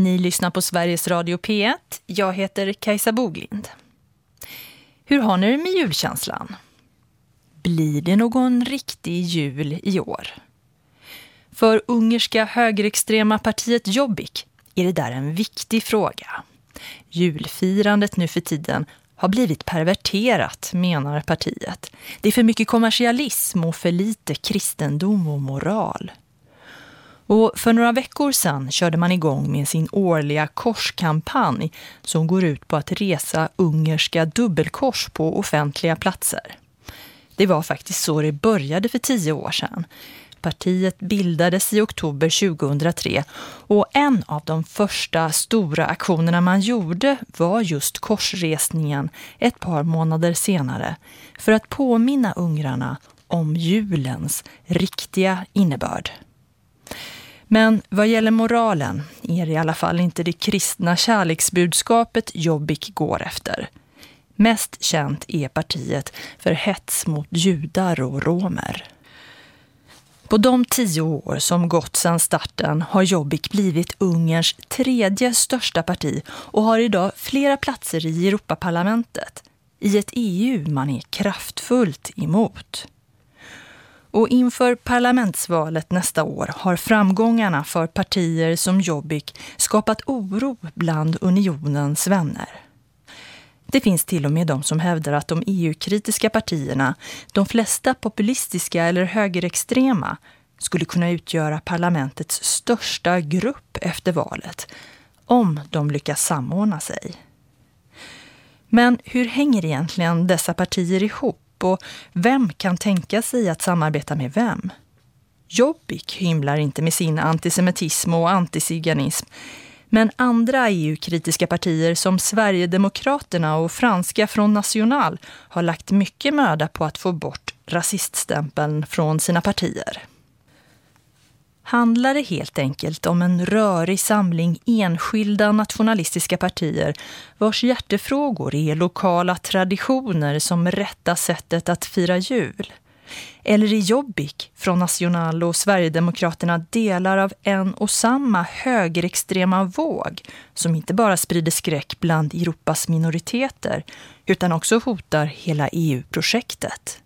Ni lyssnar på Sveriges Radio P1. Jag heter Kajsa Boglind. Hur har ni det med julkänslan? Blir det någon riktig jul i år? För ungerska högerextrema partiet Jobbik är det där en viktig fråga. Julfirandet nu för tiden har blivit perverterat, menar partiet. Det är för mycket kommersialism och för lite kristendom och moral. Och för några veckor sedan körde man igång med sin årliga korskampanj som går ut på att resa ungerska dubbelkors på offentliga platser. Det var faktiskt så det började för tio år sedan. Partiet bildades i oktober 2003 och en av de första stora aktionerna man gjorde var just korsresningen ett par månader senare för att påminna ungrarna om julens riktiga innebörd. Men vad gäller moralen är det i alla fall inte det kristna kärleksbudskapet Jobbik går efter. Mest känt är partiet för hets mot judar och romer. På de tio år som gått sedan starten har Jobbik blivit Ungerns tredje största parti och har idag flera platser i Europaparlamentet. I ett EU man är kraftfullt emot. Och inför parlamentsvalet nästa år har framgångarna för partier som Jobbik skapat oro bland unionens vänner. Det finns till och med de som hävdar att de EU-kritiska partierna, de flesta populistiska eller högerextrema, skulle kunna utgöra parlamentets största grupp efter valet, om de lyckas samordna sig. Men hur hänger egentligen dessa partier ihop och vem kan tänka sig att samarbeta med vem? Jobbik hymlar inte med sin antisemitism och antiziganism men andra EU-kritiska partier som Sverigedemokraterna och franska från National har lagt mycket möda på att få bort rasiststämpeln från sina partier. Handlar det helt enkelt om en rörig samling enskilda nationalistiska partier vars hjärtefrågor är lokala traditioner som rätta sättet att fira jul? Eller är Jobbik från National och Sverigedemokraterna delar av en och samma högerextrema våg som inte bara sprider skräck bland Europas minoriteter utan också hotar hela EU-projektet?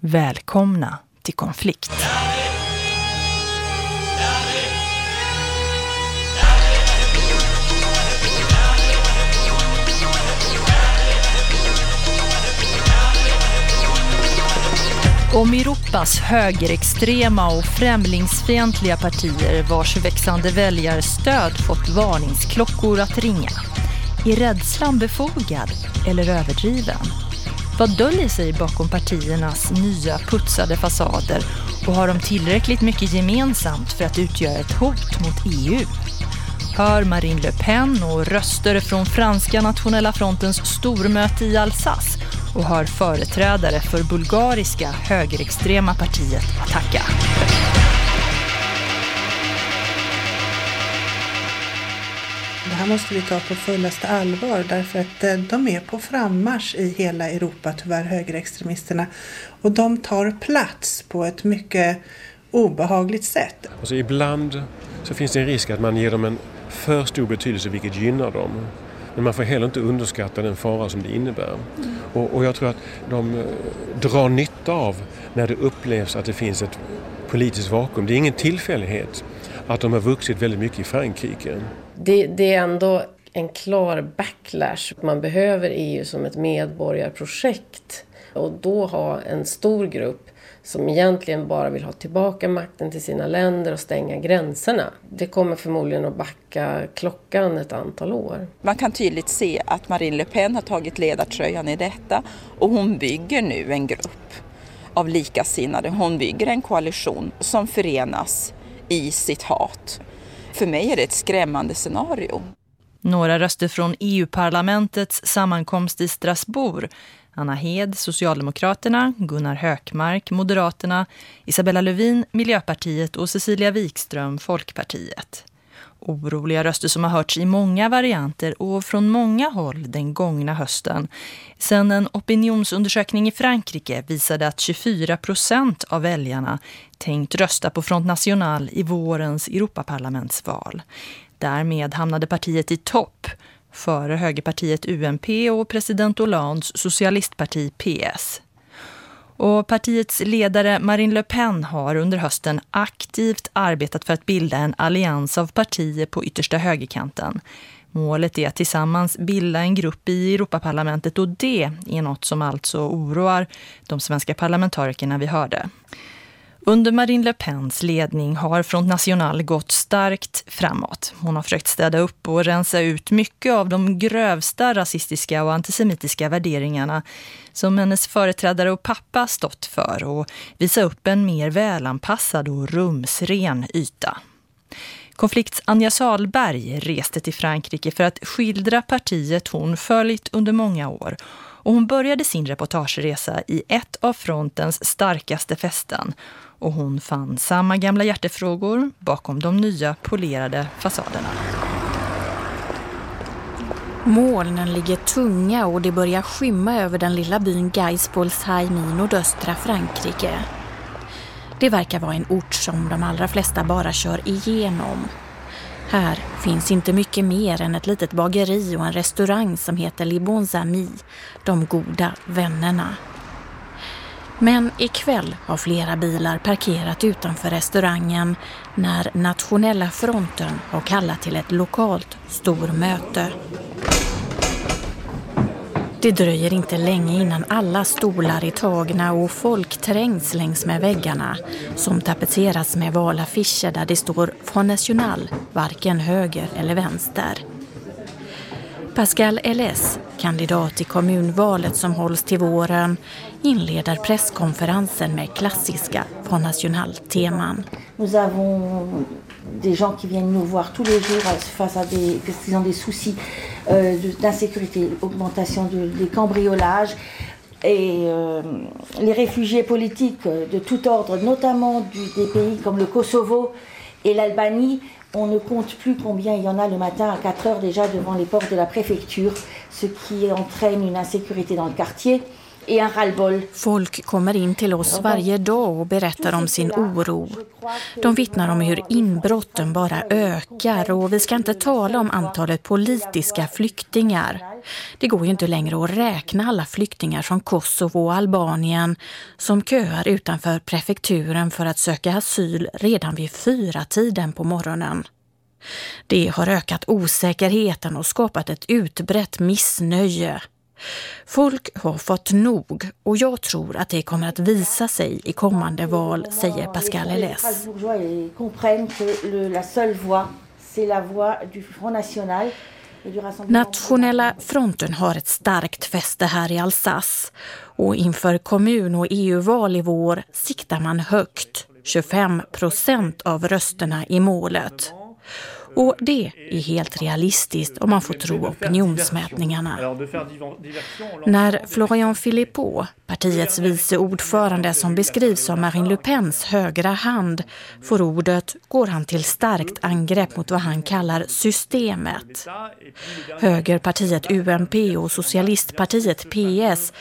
Välkomna till konflikt. Om Europas högerextrema och främlingsfientliga partier vars växande väljarstöd fått varningsklockor att ringa. Är rädslan befogad eller överdriven? Vad döljer sig bakom partiernas nya putsade fasader och har de tillräckligt mycket gemensamt för att utgöra ett hot mot EU? Hör Marine Le Pen och röster från franska nationella frontens stormöte i Alsace och har företrädare för bulgariska högerextrema partiet Attacka. Det här måste vi ta på fullaste allvar därför att eh, de är på frammarsch i hela Europa, tyvärr högerextremisterna. Och de tar plats på ett mycket obehagligt sätt. Alltså ibland så finns det en risk att man ger dem en för stor betydelse vilket gynnar dem. Men man får heller inte underskatta den fara som det innebär. Mm. Och, och, jag tror att de eh, drar nytta av när det upplevs att det finns ett politiskt vakuum. Det är ingen tillfällighet att de har vuxit väldigt mycket i Frankrike. Det, det är ändå en klar backlash. Man behöver EU som ett medborgarprojekt och då ha en stor grupp som egentligen bara vill ha tillbaka makten till sina länder och stänga gränserna. Det kommer förmodligen att backa klockan ett antal år. Man kan tydligt se att Marine Le Pen har tagit ledartröjan i detta och hon bygger nu en grupp av likasinnade. Hon bygger en koalition som förenas i sitt hat. För mig är det ett skrämmande scenario. Några röster från EU-parlamentets sammankomst i Strasbourg Anna Hed, Socialdemokraterna, Gunnar Hökmark, Moderaterna, Isabella Lövin, Miljöpartiet och Cecilia Wikström, Folkpartiet. Oroliga röster som har hörts i många varianter och från många håll den gångna hösten. Sen en opinionsundersökning i Frankrike visade att 24 procent av väljarna tänkt rösta på Front National i vårens Europaparlamentsval. Därmed hamnade partiet i topp före högerpartiet UMP och president Hollands socialistparti PS. Och partiets ledare Marine Le Pen har under hösten aktivt arbetat för att bilda en allians av partier på yttersta högerkanten. Målet är att tillsammans bilda en grupp i Europaparlamentet och det är något som alltså oroar de svenska parlamentarikerna vi hörde. Under Marine Le Pens ledning har Front National gått starkt framåt. Hon har försökt städa upp och rensa ut mycket av de grövsta rasistiska och antisemitiska värderingarna som hennes företrädare och pappa stått för och visa upp en mer välanpassad och rumsren yta. Konflikts Anja Salberg reste till Frankrike för att skildra partiet hon följt under många år och hon började sin reportageresa i ett av frontens starkaste fästen och hon fann samma gamla hjärtefrågor bakom de nya polerade fasaderna. Molnen ligger tunga och det börjar skymma över den lilla byn Geispolsheim i nordöstra Frankrike. Det verkar vara en ort som de allra flesta bara kör igenom. Här finns inte mycket mer än ett litet bageri och en restaurang som heter Les Bons Amis, de goda vännerna. Men ikväll har flera bilar parkerat utanför restaurangen när Nationella fronten har kallat till ett lokalt stormöte. Det dröjer inte länge innan alla stolar är tagna och folk trängs längs med väggarna som tapetseras med valaffischer där det står Front National, varken höger eller vänster. Pascal Ls, kandidat i kommunvalet som hålls till våren, inleder presskonferensen med klassiska Front National-teman. Nous avons des gens qui viennent nous voir tous les jours euh, face à des, des, des soucis euh, d'insécurité, augmentation de, des cambriolages et euh, les réfugiés politiques euh, de tout ordre, notamment du, des pays comme le Kosovo euh, et l'Albanie, on ne compte plus combien il y en a le matin à 4 heures déjà devant les portes de la préfecture, ce qui entraîne une insécurité dans le quartier. Folk kommer in till oss varje dag och berättar om sin oro. De vittnar om hur inbrotten bara ökar och vi ska inte tala om antalet politiska flyktingar. Det går ju inte längre att räkna alla flyktingar från Kosovo och Albanien som köar utanför prefekturen för att söka asyl redan vid fyra tiden på morgonen. Det har ökat osäkerheten och skapat ett utbrett missnöje. Folk har fått nog och jag tror att det kommer att visa sig i kommande val, säger Pascal Hélès. Nationella fronten har ett starkt fäste här i Alsace och inför kommun- och EU-val i vår siktar man högt, 25 procent av rösterna i målet. Och det är helt realistiskt om man får tro opinionsmätningarna. När Florian Philippot, partiets vice ordförande som beskrivs som Marine Le Pens högra hand, får ordet går han till starkt angrepp mot vad han kallar systemet. Högerpartiet UMP och socialistpartiet PS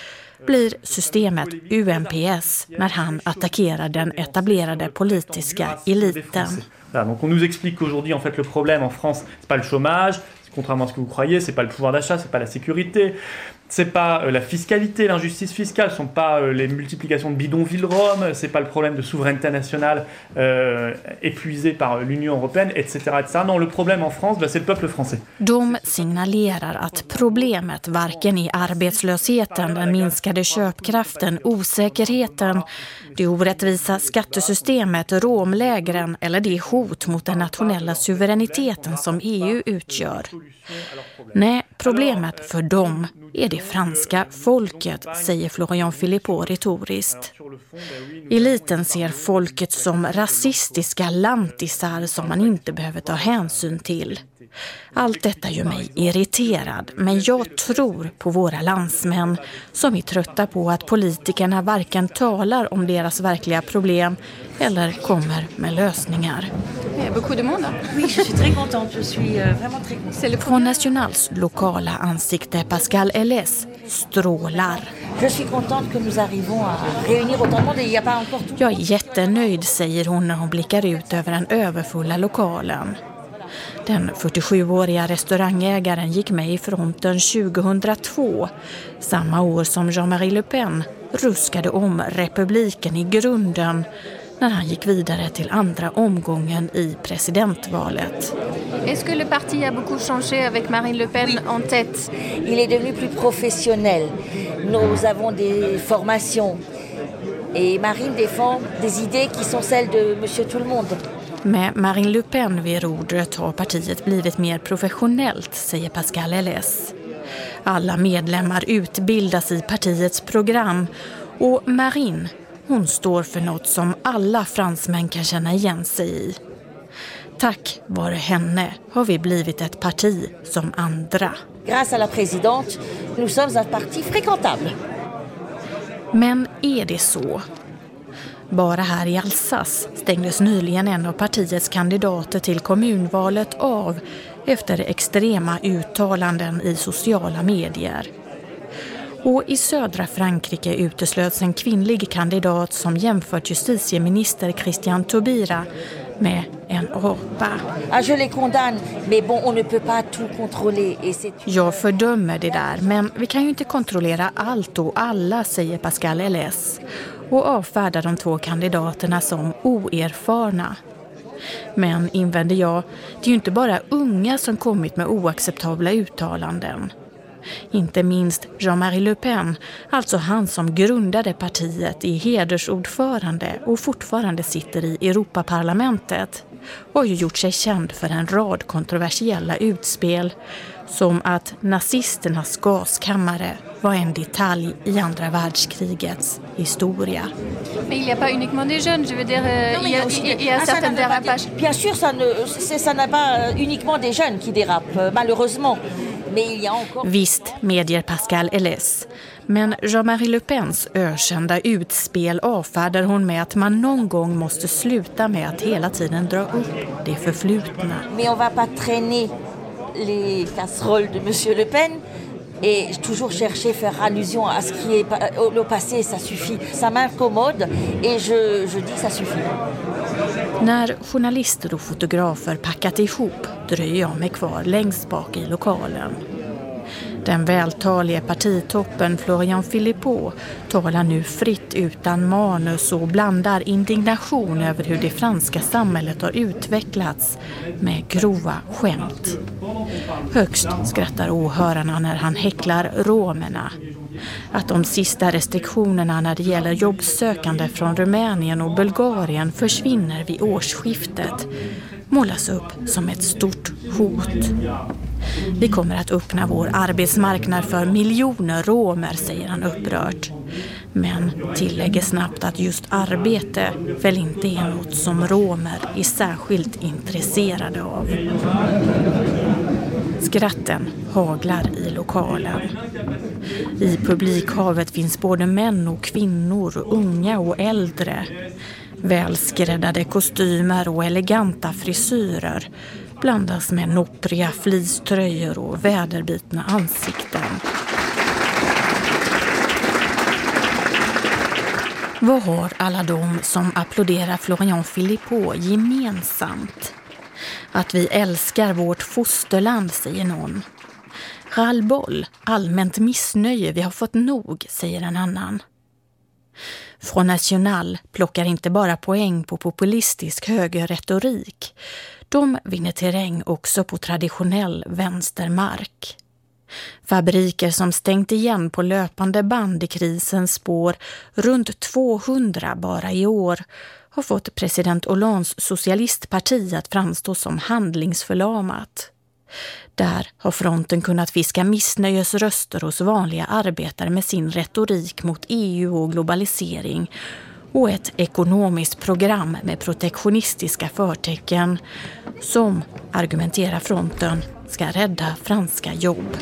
blir systemet UMPS när han attackerar den etablerade politiska eliten. Voilà, donc on nous explique qu'aujourd'hui, en fait, le problème en France, c'est pas le chômage, contrairement à ce que vous croyez, c'est pas le pouvoir d'achat, c'est pas la sécurité, c'est pas euh, la fiscalité, l'injustice fiscale, ce sont pas euh, les multiplications de bidonvilles Rome, c'est pas le problème de souveraineté nationale euh, épuisé par l'Union européenne, etc., etc. Non, le problème en France, bah, c'est le peuple français. De signalerar att problemet varken är arbetslösheten, den minskade köpkraften, osäkerheten, det orättvisa skattesystemet, romlägren eller det hot mot den nationella suveräniteten som EU utgör. Nej, problemet för dem är det Det franska folket, säger Florian Philippot retoriskt. Eliten ser folket som rasistiska lantisar som man inte behöver ta hänsyn till. Allt detta gör mig irriterad, men jag tror på våra landsmän som är trötta på att politikerna varken talar om deras verkliga problem eller kommer med lösningar. Från Nationals lokala ansikte Pascal Ls strålar. Jag är jättenöjd, säger hon när hon blickar ut över den överfulla lokalen. Den 47-åriga restaurangägaren gick med i fronten 2002, samma år som Jean-Marie Le Pen ruskade om republiken i grunden när han gick vidare till andra omgången i presidentvalet. Est-ce que le parti a beaucoup changé avec Marine Le Pen en tête Il est devenu plus professionnel. Nous avons des formations. Et Marine défend des idées qui sont celles de Monsieur Tout-le-Monde. Med Marine Le Pen vid rodret har partiet blivit mer professionellt, säger Pascal Elles. Alla medlemmar utbildas i partiets program och Marine, hon står för något som alla fransmän kan känna igen sig i. Tack vare henne har vi blivit ett parti som andra. Grâce à la présidente, nous sommes un parti fréquentable. Men är det så? Bara här i Alsace stängdes nyligen en av partiets kandidater till kommunvalet av efter extrema uttalanden i sociala medier. Och i södra Frankrike uteslöts en kvinnlig kandidat som jämfört justitieminister Christian Taubira med en apa. Ah. Jag fördömer det där, men vi kan ju inte kontrollera allt och alla, säger Pascal Elles och avfärdar de två kandidaterna som oerfarna. Men, invänder jag, det är ju inte bara unga som kommit med oacceptabla uttalanden. Inte minst Jean-Marie Le Pen, alltså han som grundade partiet i hedersordförande och fortfarande sitter i Europaparlamentet, har ju gjort sig känd för en rad kontroversiella utspel som att nazisternas gaskammare var en detalj i andra världskrigets historia. Mais il n'y a pas uniquement des jeunes, je veux dire, euh, il y a, il y a Ah, pas dérapages. Bien sûr, ça ne, c'est- ça n'est pas euh, uniquement des jeunes qui dérapent, euh, malheureusement. Visst, medger Pascal Elles. Men Jean-Marie Le Pens ökända utspel avfärdar hon med att man någon gång måste sluta med att hela tiden dra upp det förflutna. Mais on va pas traîner les casseroles de Monsieur Le Pen et toujours chercher faire allusion à ce qui est le passé, ça suffit. Ça m'incommode et je, je dis que ça suffit. När journalister och fotografer packat ihop dröjer jag mig kvar längst bak i lokalen. Den vältalige partitoppen Florian Philippot talar nu fritt utan manus och blandar indignation över hur det franska samhället har utvecklats med grova skämt. Högst skrattar åhörarna när han häcklar romerna. Att de sista restriktionerna när det gäller jobbsökande från Rumänien och Bulgarien försvinner vid årsskiftet målas upp som ett stort hot. Vi kommer att öppna vår arbetsmarknad för miljoner romer, säger han upprört. Men tillägger snabbt att just arbete väl inte är något som romer är särskilt intresserade av. Skratten haglar i lokalen. I publikhavet finns både män och kvinnor, unga och äldre. Välskräddade kostymer och eleganta frisyrer blandas med noppriga fleecetröjor och väderbitna ansikten. Vad har alla de som applåderar Florian Philippot gemensamt? Att vi älskar vårt fosterland, säger någon. Rallboll, allmänt missnöje, vi har fått nog, säger en annan. Front National plockar inte bara poäng på populistisk högerretorik. De vinner terräng också på traditionell vänstermark. Fabriker som stängt igen på löpande band i krisens spår, runt 200 bara i år, har fått president Hollands socialistparti att framstå som handlingsförlamat. Där har fronten kunnat fiska missnöjesröster hos vanliga arbetare med sin retorik mot EU och globalisering och ett ekonomiskt program med protektionistiska förtecken som, argumenterar fronten, ska rädda franska jobb.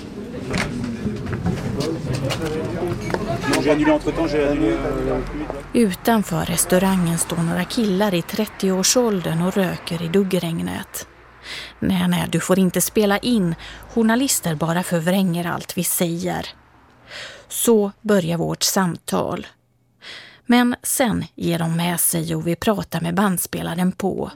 Utanför restaurangen står några killar i 30-årsåldern och röker i duggregnet. Nej, nej, du får inte spela in. Journalister bara förvränger allt vi säger. Så börjar vårt samtal. Men sen ger de med sig och vi pratar med bandspelaren på.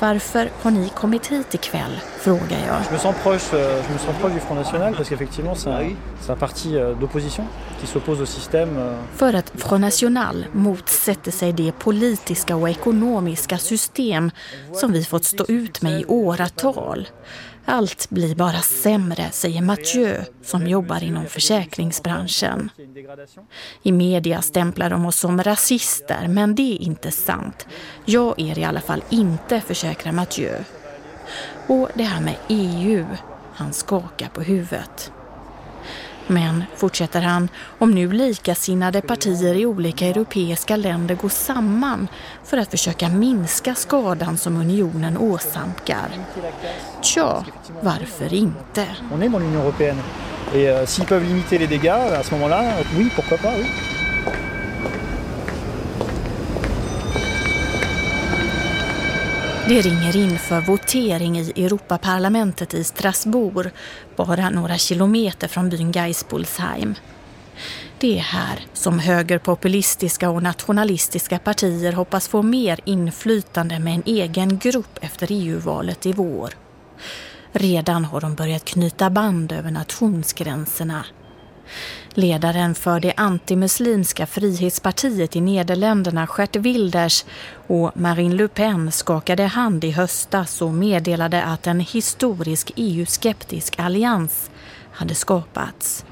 Varför har ni kommit hit ikväll? frågar jag. Je me sens proche, euh, je me sens proche du Front National parce qu'effectivement c'est un, c'est un parti euh, d'opposition qui s'oppose au système. euh. För att Front National motsätter sig det politiska och ekonomiska system som vi fått stå ut med i åratal. Allt blir bara sämre, säger Mathieu som jobbar inom försäkringsbranschen. I media stämplar de oss som rasister, men det är inte sant. Jag är i alla fall inte, försäkrar Mathieu. Och det här med EU, han skakar på huvudet. Men, fortsätter han, om nu likasinnade partier i olika europeiska länder går samman för att försöka minska skadan som unionen åsamkar. Tja, varför inte? On est dans l'Union Européenne. Et euh, s'ils peuvent limiter les dégâts, à ce moment-là, oui, pourquoi pas, oui. Det ringer in för votering i Europaparlamentet i Strasbourg, bara några kilometer från byn Geispolsheim. Det är här som högerpopulistiska och nationalistiska partier hoppas få mer inflytande med en egen grupp efter EU-valet i vår. Redan har de börjat knyta band över nationsgränserna. Ledaren för det antimuslimska frihetspartiet i Nederländerna, Gert Wilders och Marine Le Pen skakade hand i höstas och meddelade att en historisk EU-skeptisk allians hade skapats.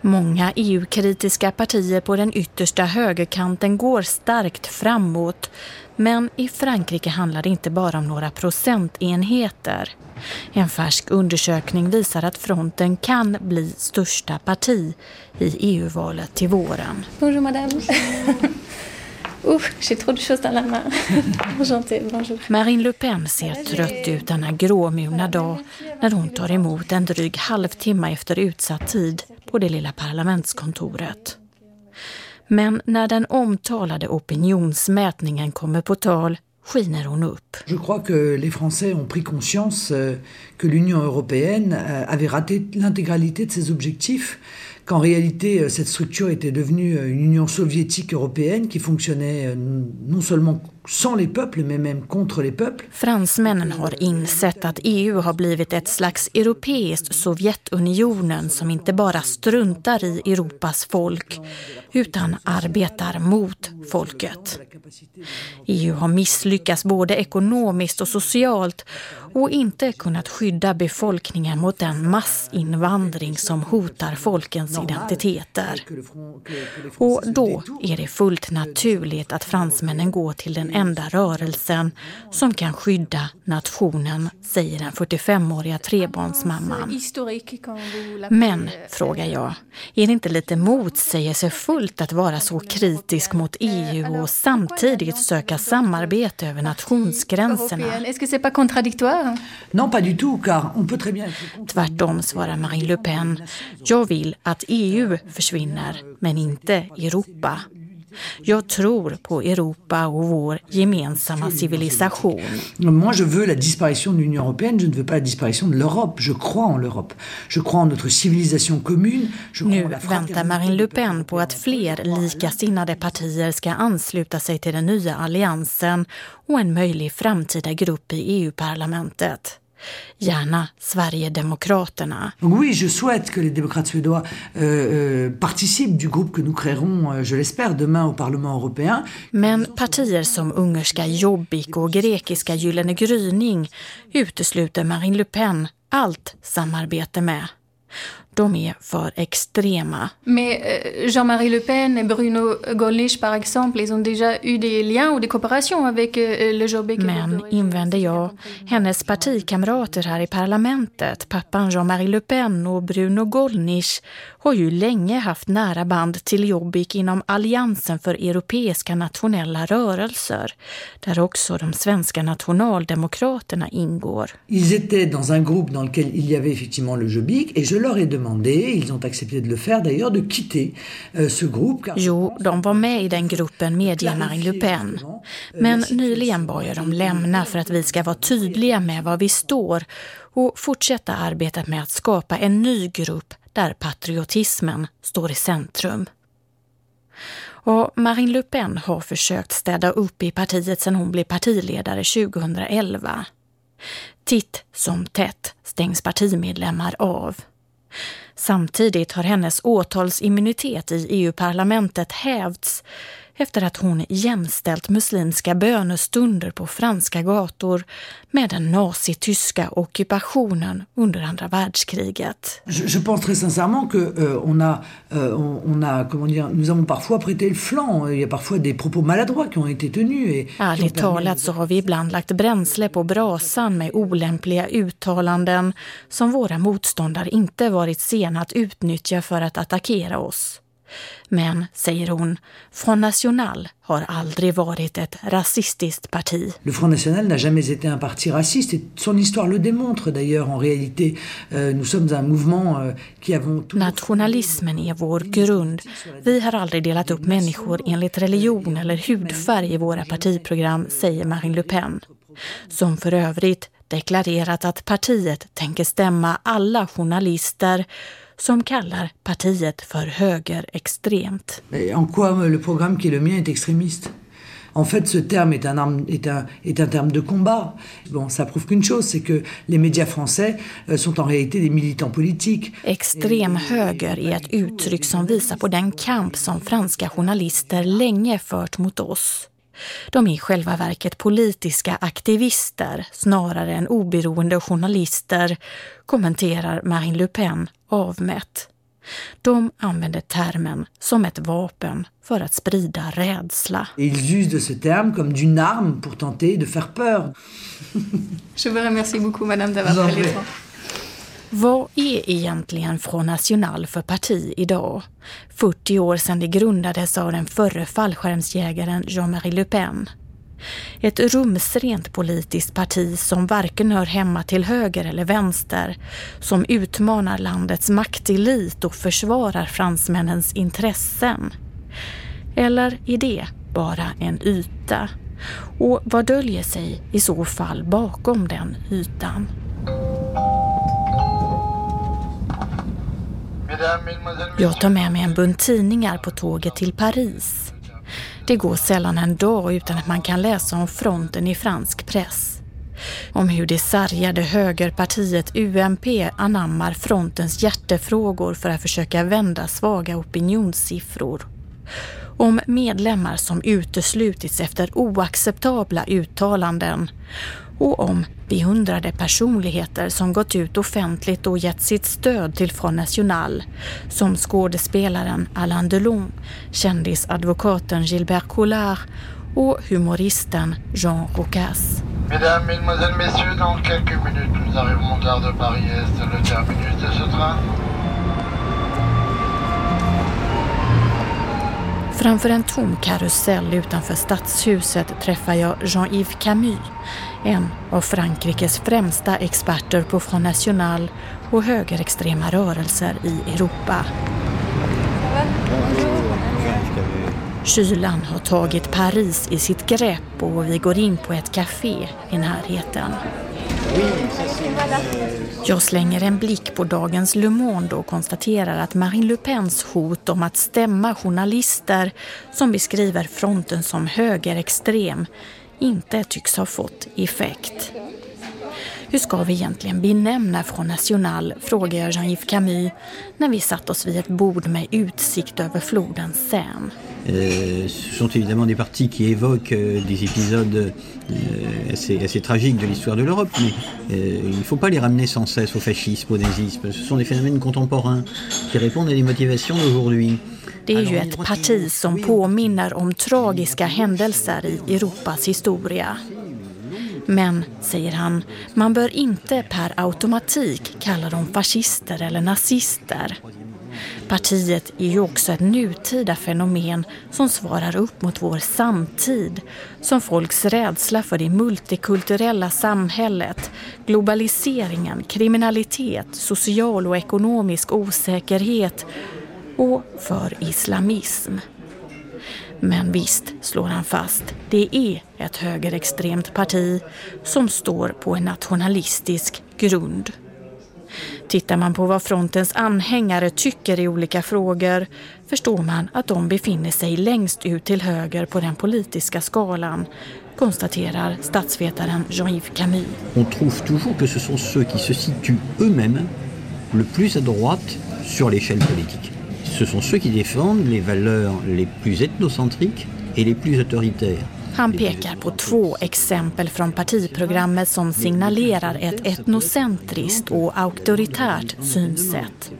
Många EU-kritiska partier på den yttersta högerkanten går starkt framåt. Men i Frankrike handlar det inte bara om några procentenheter. En färsk undersökning visar att fronten kan bli största parti i EU-valet till våren. Bonjour madame. Ouh, j'ai trop de choses dans la main. Marine Le Pen ser trött ut denna gråmulna dag när hon tar emot en dryg halvtimme efter utsatt tid på det lilla parlamentskontoret. Men när den omtalade opinionsmätningen kommer på tal Je crois que les Français ont pris conscience euh, que l'Union européenne euh, avait raté l'intégralité de ses objectifs, qu'en réalité euh, cette structure était devenue une Union soviétique européenne qui fonctionnait non seulement Fransmännen har insett att EU har blivit ett slags europeiskt Sovjetunionen som inte bara struntar i Europas folk utan arbetar mot folket. EU har misslyckats både ekonomiskt och socialt och inte kunnat skydda befolkningen mot den massinvandring som hotar folkens identiteter. Och då är det fullt naturligt att fransmännen går till den enda rörelsen som kan skydda nationen, säger den 45-åriga trebarnsmamman. Men, frågar jag, är det inte lite motsägelsefullt att vara så kritisk mot EU och samtidigt söka samarbete över nationsgränserna? Tvärtom, svarar Marine Le Pen. Jag vill att EU försvinner, men inte Europa. Jag tror på Europa och vår gemensamma civilisation. Moi, je veux la disparition de l'Union européenne, je ne veux pas la disparition de l'Europe. Je crois en l'Europe. Je crois en notre civilisation commune. Nu väntar Marine Le Pen på att fler likasinnade partier ska ansluta sig till den nya alliansen och en möjlig framtida grupp i EU-parlamentet. Gärna Sverigedemokraterna. Oui, je souhaite que les démocrates suédois euh, euh, participent du groupe que nous créerons, euh, je l'espère, demain au Parlement européen. Men partier som ungerska Jobbik och grekiska Gyllene gryning utesluter Marine Le Pen allt samarbete med. De är för extrema. Mais euh, Jean-Marie Le Pen et Bruno Gollnisch, par exemple, ils ont déjà eu des liens ou des coopérations avec euh, le Jobbik. Men, Boris. invänder jag, hennes partikamrater här i parlamentet, pappan Jean-Marie Le Pen och Bruno Gollnisch, har ju länge haft nära band till Jobbik inom Alliansen för europeiska nationella rörelser, där också de svenska nationaldemokraterna ingår. Ils étaient dans un groupe dans lequel il y avait effectivement le Jobbik et je leur ai demandé, ils ont accepté de le faire d'ailleurs, de quitter euh, ce groupe. Jo, de var med i den gruppen, medger Marine Le Pen. Men nyligen börjar de lämna för att vi ska vara tydliga med var vi står och fortsätta arbetet med att skapa en ny grupp där patriotismen står i centrum. Och Marine Le Pen har försökt städa upp i partiet sedan hon blev partiledare 2011. Titt som tätt stängs partimedlemmar av. Samtidigt har hennes åtalsimmunitet i EU-parlamentet hävts efter att hon jämställt muslimska bönestunder på franska gator med den nazityska ockupationen under andra världskriget. Je, je pense très sincèrement que euh, on a, euh, on, a, comment dire, nous avons parfois prêté le flanc. Il y a parfois des propos maladroits qui ont été tenus. Et Ärligt talat så har vi ibland lagt bränsle på brasan med olämpliga uttalanden som våra motståndare inte varit sena att utnyttja för att attackera oss. Men, säger hon, Front National har aldrig varit ett rasistiskt parti. Le Front National n'a jamais été un parti raciste et son histoire le démontre d'ailleurs. En réalité, euh, nous sommes un mouvement euh, qui avons... Nationalismen är vår grund. Vi har aldrig delat upp människor enligt religion eller hudfärg i våra partiprogram, säger Marine Le Pen. Som för övrigt deklarerat att partiet tänker stämma alla journalister som kallar partiet för högerextremt. En quoi le programme qui est le mien est extrémiste En fait, ce terme est un, arme, est, un, est un terme de combat. Bon, ça prouve qu'une chose, c'est que les médias français euh, sont en réalité des militants politiques. Extrem höger är ett uttryck som visar på den kamp som franska journalister länge fört mot oss. De är i själva verket politiska aktivister snarare än oberoende journalister, kommenterar Marine Le Pen avmätt. De använder termen som ett vapen för att sprida rädsla. Ils usent de ce terme comme d'une arme pour tenter de faire peur. Je vous remercie beaucoup, madame, temps. Vad är egentligen Front National för parti idag? 40 år sedan det grundades av den förre fallskärmsjägaren Jean-Marie Le Pen. Ett rumsrent politiskt parti som varken hör hemma till höger eller vänster, som utmanar landets maktelit och försvarar fransmännens intressen. Eller är det bara en yta? Och vad döljer sig i så fall bakom den ytan? Jag tar med mig en bunt tidningar på tåget till Paris. Det går sällan en dag utan att man kan läsa om fronten i fransk press. Om hur det sargade högerpartiet UMP anammar frontens hjärtefrågor för att försöka vända svaga opinionssiffror. Om medlemmar som uteslutits efter oacceptabla uttalanden och om beundrade personligheter som gått ut offentligt och gett sitt stöd till Front National, som skådespelaren Alain Delon, kändisadvokaten Gilbert Collard och humoristen Jean Rocasse. Mesdames, Mesdemoiselles, Messieurs, dans quelques minutes, nous arrivons gare de Paris-Est, le terminus de ce train. Framför en tom karusell utanför stadshuset träffar jag Jean-Yves Camus, en av Frankrikes främsta experter på Front National och högerextrema rörelser i Europa. Kylan har tagit Paris i sitt grepp och vi går in på ett café i närheten. Jag slänger en blick på dagens Le Monde och konstaterar att Marine Le Pens hot om att stämma journalister som beskriver fronten som högerextrem inte tycks ha fått effekt. Hur ska vi egentligen benämna Front National, frågar jag Jean-Yves Camus när vi satt oss vid ett bord med utsikt över floden Seine. Euh, ce sont évidemment des partis qui évoquent euh, des épisodes euh, assez, assez, tragiques de l'histoire de l'Europe, mais il ne faut pas les ramener sans cesse au fascisme, au nazisme. Ce sont des phénomènes contemporains qui répondent à des motivations d'aujourd'hui. Det är ju ett parti som påminner om tragiska händelser i Europas historia. Men, säger han, man bör inte per automatik kalla dem fascister eller nazister. Partiet är ju också ett nutida fenomen som svarar upp mot vår samtid, som folks rädsla för det multikulturella samhället, globaliseringen, kriminalitet, social och ekonomisk osäkerhet och för islamism. Men visst, slår han fast, det är ett högerextremt parti som står på en nationalistisk grund. Tittar man på vad frontens anhängare tycker i olika frågor förstår man att de befinner sig längst ut till höger på den politiska skalan konstaterar statsvetaren Jean-Yves Camus. On trouve toujours que ce sont ceux qui se situent eux-mêmes le plus à droite sur l'échelle politique. Ce sont ceux qui défendent les valeurs les plus ethnocentriques et les plus autoritaires. Han pekar på två exempel från partiprogrammet som signalerar ett etnocentriskt och auktoritärt synsätt.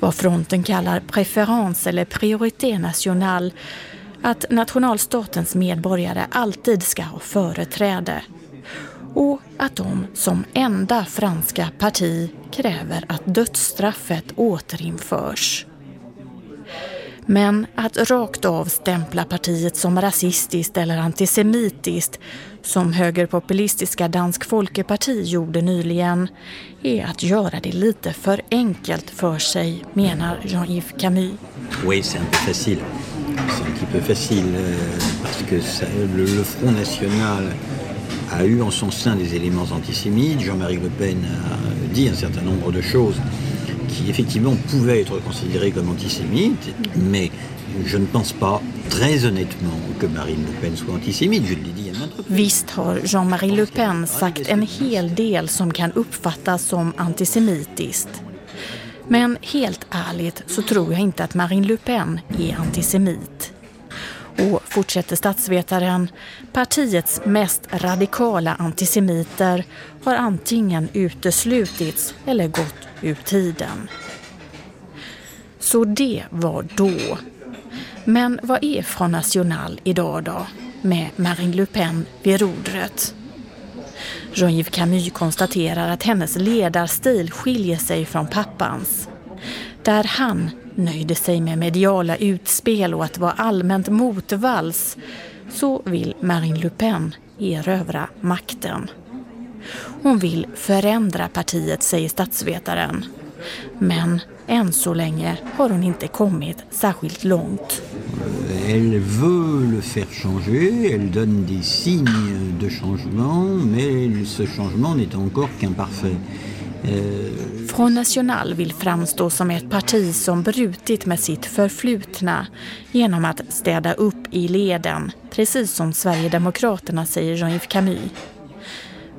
Vad fronten kallar preferens eller priorité national, att nationalstatens medborgare alltid ska ha företräde. Och att de som enda franska parti kräver att dödsstraffet återinförs. Men att rakt av stämpla partiet som rasistiskt eller antisemitiskt som högerpopulistiska Dansk Folkeparti gjorde nyligen är att göra det lite för enkelt för sig, menar Jean-Yves Camus. Oui, c'est un peu facile. C'est un petit peu facile euh, parce que ça, le, le Front National a eu en son sein des éléments antisémites. Jean-Marie Le Pen a dit un certain nombre de choses qui effectivement pouvaient être considérées comme antisémites, mais je ne pense pas très honnêtement que Marine Le Pen soit antisémite, je l'ai dit à maintes reprises. Visst har Jean-Marie Le Pen sagt en hel del som kan uppfattas som antisemitiskt. Men helt ärligt så tror jag inte att Marine Le Pen är antisemit. Och fortsätter statsvetaren, partiets mest radikala antisemiter har antingen uteslutits eller gått ur tiden. Så det var då. Men vad är Front National idag då, med Marine Le Pen vid rodret? Jean-Yves Camus konstaterar att hennes ledarstil skiljer sig från pappans. Där han nöjde sig med mediala utspel och att vara allmänt motvalls så vill Marine Le Pen erövra makten. Hon vill förändra partiet, säger statsvetaren. Men än så länge har hon inte kommit särskilt långt. Elle veut le faire changer, elle donne des signes de changement, mais ce changement n'est encore qu'imparfait. Front National vill framstå som ett parti som brutit med sitt förflutna genom att städa upp i leden, precis som Sverigedemokraterna säger Jean-Yves Camus.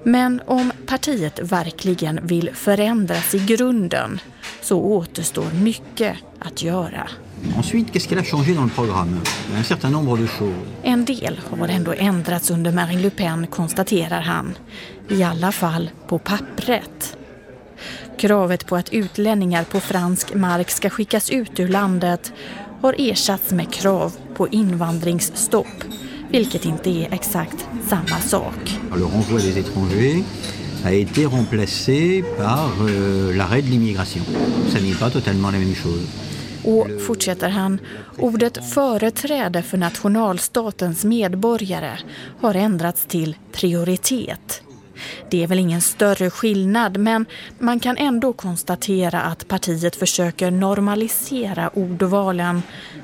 Men om partiet verkligen vill förändras i grunden så återstår mycket att göra. Ensuite, qu'est-ce qu'elle a changé dans le programme Un certain nombre de choses. En del har ändå ändrats under Marine Le Pen, konstaterar han. I alla fall på pappret. Kravet på att utlänningar på fransk mark ska skickas ut ur landet har ersatts med krav på invandringsstopp, vilket inte är exakt samma sak. Le renvoi des étrangers a été remplacé par euh, l'arrêt de l'immigration. Ça n'est pas totalement la même chose. Och fortsätter han, ordet företräde för nationalstatens medborgare har ändrats till prioritet. Det är väl ingen större skillnad men man kan ändå konstatera att partiet försöker normalisera ordvalen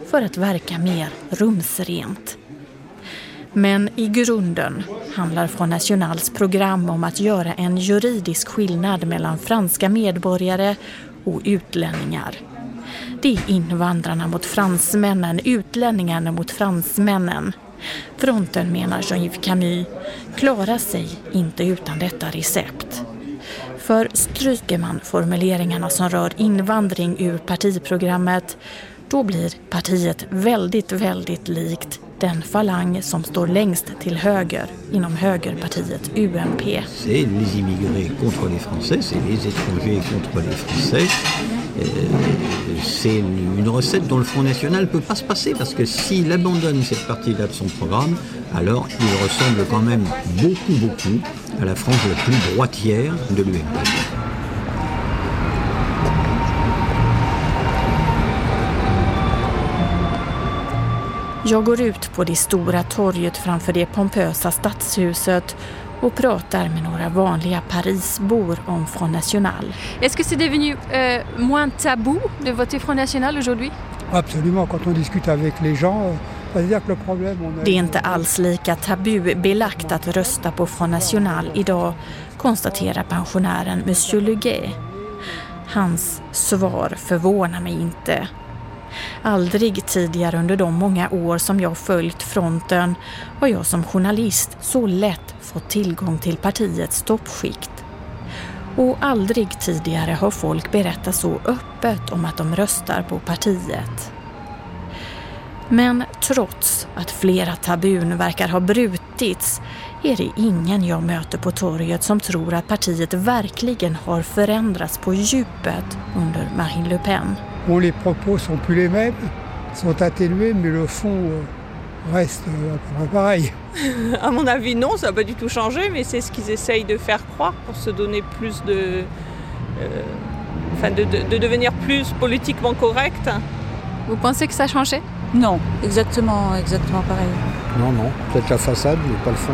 för att verka mer rumsrent. Men i grunden handlar Front Nationals program om att göra en juridisk skillnad mellan franska medborgare och utlänningar. Det är invandrarna mot fransmännen, utlänningarna mot fransmännen. Fronten, menar Jean-Yves Camus, klarar sig inte utan detta recept. För stryker man formuleringarna som rör invandring ur partiprogrammet då blir partiet väldigt, väldigt likt den falang som står längst till höger inom högerpartiet UMP. C'est les immigrés contre les Français, c'est les étrangers contre les Français. Euh, c'est une recette dont le Front National ne peut pas se passer parce que s'il abandonne cette partie-là de son programme, alors il ressemble quand même beaucoup, beaucoup à la frange la plus droitière de l'UMP. Jag och pratar med några vanliga Parisbor om Front National. Est-ce que c'est devenu euh, moins tabou de voter Front National aujourd'hui Absolument, quand on discute avec les gens, euh. Det är inte alls lika tabubelagt att rösta på Front National idag, konstaterar pensionären Monsieur Leguet. Hans svar förvånar mig inte. Aldrig tidigare under de många år som jag följt fronten har jag som journalist så lätt fått tillgång till partiets toppskikt. Och aldrig tidigare har folk berättat så öppet om att de röstar på partiet. Men trots att flera tabun verkar ha brutits är det ingen jag möter på torget som tror att partiet verkligen har förändrats på djupet under Marine Le Pen. Bon, les propos sont plus les mêmes, sont atténués, mais le fond euh, reste euh, à peu près pareil. À mon avis, non, ça n'a pas du tout changé, mais c'est ce qu'ils essayent de faire croire pour se donner plus de. euh, enfin, de, de- de devenir plus politiquement correct. Vous pensez que ça a changé? Non, exactement, exactement pareil. Non, non, peut-être la façade, mais pas le fond.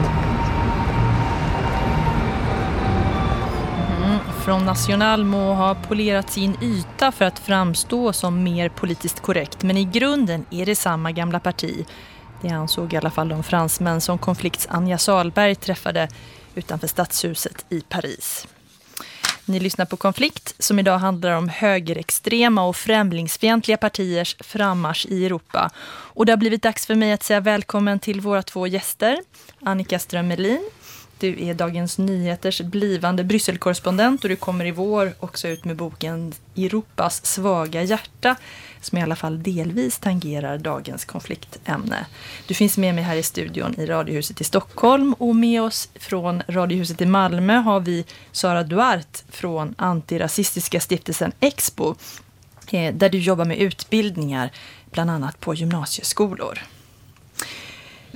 Mm. Front National må ha polerat sin yta för att framstå som mer politiskt korrekt men i grunden är det samma gamla parti. Det ansåg i alla fall de fransmän som konflikts Anja Salberg träffade utanför stadshuset i Paris. Ni lyssnar på Konflikt som idag handlar om högerextrema och främlingsfientliga partiers frammarsch i Europa. Och det har blivit dags för mig att säga välkommen till våra två gäster. Annika Strömmelin, du är Dagens Nyheters blivande Brysselkorrespondent och du kommer i vår också ut med boken Europas svaga hjärta som i alla fall delvis tangerar dagens konfliktämne. Du finns med mig här i studion i Radiohuset i Stockholm och med oss från Radiohuset i Malmö har vi Sara Duart från antirasistiska stiftelsen Expo eh, där du jobbar med utbildningar bland annat på gymnasieskolor.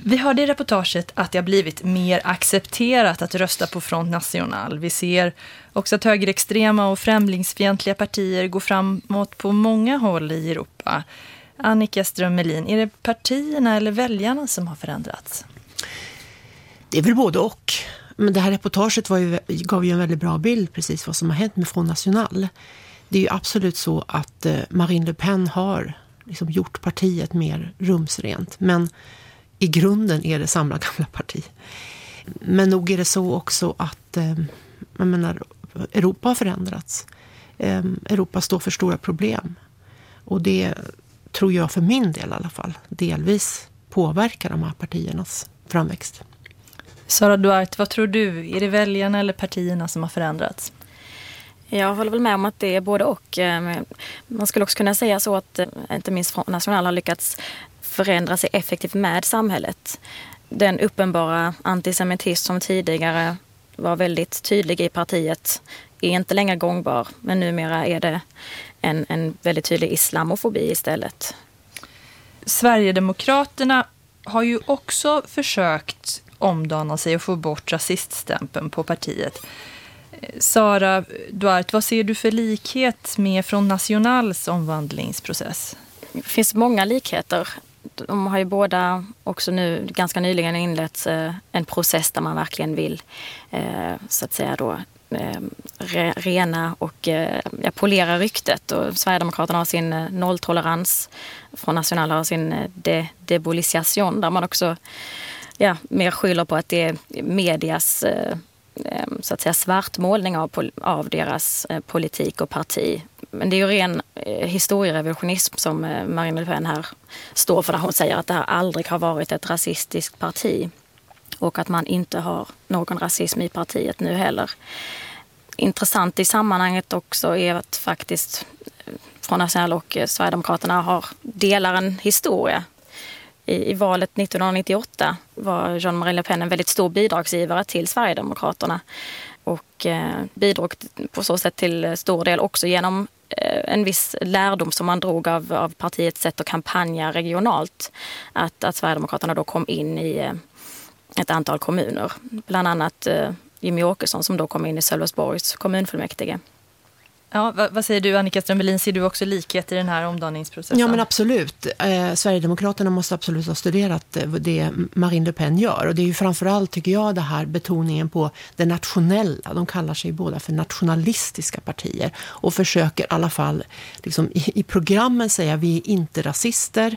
Vi hörde i reportaget att det har blivit mer accepterat att rösta på Front National. Vi ser också att högerextrema och främlingsfientliga partier går framåt på många håll i Europa. Annika Strömmelin, är det partierna eller väljarna som har förändrats? Det är väl både och. Men det här reportaget var ju, gav ju en väldigt bra bild precis vad som har hänt med Front National. Det är ju absolut så att eh, Marine Le Pen har liksom gjort partiet mer rumsrent. Men i grunden är det samma gamla parti. Men nog är det så också att eh, jag menar, Europa har förändrats. Eh, Europa står för stora problem. Och det tror jag för min del i alla fall delvis påverkar de här partiernas framväxt. Sara Duarte, vad tror du? Är det väljarna eller partierna som har förändrats? Jag håller väl med om att det är både och. Eh, Man skulle också kunna säga så att eh, inte minst Front National har lyckats förändra sig effektivt med samhället. Den uppenbara antisemitism som tidigare var väldigt tydlig i partiet är inte längre gångbar. Men numera är det en, en väldigt tydlig islamofobi istället. Sverigedemokraterna har ju också försökt omdana sig och få bort rasiststämpeln på partiet. Sara Duarte, vad ser du för likhet med Front Nationals omvandlingsprocess? Det finns många likheter. De har ju båda också nu ganska nyligen inlett eh, en process där man verkligen vill eh, så att säga då eh, rena och ja, polera ryktet. Och Sverigedemokraterna har sin nolltolerans. Från nationella har sin de, debolisation där man också ja, mer skyller på att det är medias så att säga svartmålning av, av deras politik och parti. Men det är ju ren eh, historierevisionism som eh, Marine Le Pen här står för när hon säger att det här aldrig har varit ett rasistiskt parti och att man inte har någon rasism i partiet nu heller. Intressant i sammanhanget också är att faktiskt eh, Front National och Sverigedemokraterna har, delar en historia. I, I valet 1998 var Jean-Marie Le Pen en väldigt stor bidragsgivare till Sverigedemokraterna och eh, bidrog på så sätt till stor del också genom Eh, en viss lärdom som man drog av, av partiets sätt att kampanja regionalt. Att, att Sverigedemokraterna då kom in i eh, ett antal kommuner. Bland annat eh, Jimmy Åkesson som då kom in i Sölvesborgs kommunfullmäktige. Ja, vad, vad säger du Annika Strömbelin? ser du också likhet i den här omdaningsprocessen? Ja, men absolut. Eh, Sverigedemokraterna måste absolut ha studerat eh, det Marine Le Pen gör. Och det är ju framförallt, tycker jag, det här betoningen på det nationella. De kallar sig båda för nationalistiska partier och försöker i alla fall liksom, i, i programmen säga vi är inte rasister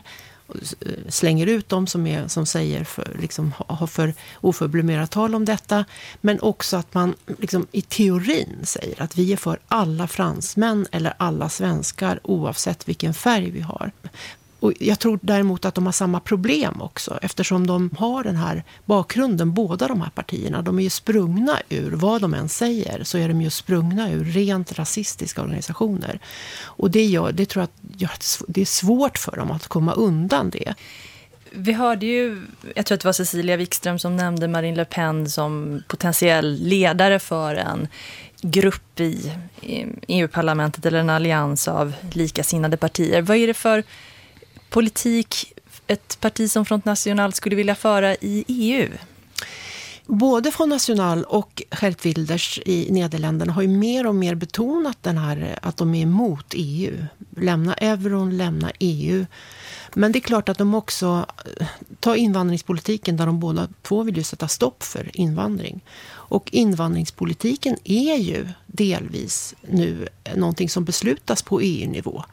Eh, slänger ut dem som, är, som säger för, liksom, har för oförblommerat tal om detta. Men också att man liksom, i teorin säger att vi är för alla fransmän eller alla svenskar oavsett vilken färg vi har. Och jag tror däremot att de har samma problem också eftersom de har den här bakgrunden, båda de här partierna. De är ju sprungna ur, vad de än säger, så är de ju sprungna ur rent rasistiska organisationer. Och det, gör, det tror jag att det är svårt för dem att komma undan det. Vi hörde ju, jag tror att det var Cecilia Wikström som nämnde Marine Le Pen som potentiell ledare för en grupp i EU-parlamentet eller en allians av likasinnade partier. Vad är det för politik ett parti som Front National skulle vilja föra i EU? Både Front National och Geert Wilders i Nederländerna har ju mer och mer betonat den här, att de är emot EU. Lämna euron, lämna EU. Men det är klart att de också eh, tar invandringspolitiken där de båda två vill ju sätta stopp för invandring. Och invandringspolitiken är ju delvis nu någonting som beslutas på EU-nivå.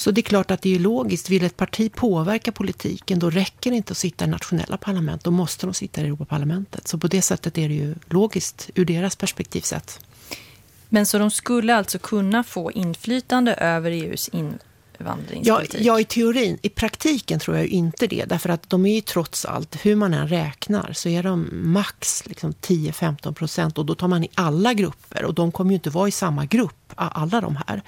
Så det är klart att det är logiskt. Vill ett parti påverka politiken då räcker det inte att sitta i nationella parlament. Då måste de sitta i Europaparlamentet. Så på det sättet är det ju logiskt ur deras perspektiv sett. Men så de skulle alltså kunna få inflytande över EUs invandringspolitik? Ja, ja, i teorin. I praktiken tror jag inte det. Därför att de är ju trots allt, hur man än räknar, så är de max liksom 10-15 procent. Och då tar man i alla grupper. Och de kommer ju inte vara i samma grupp alla de här.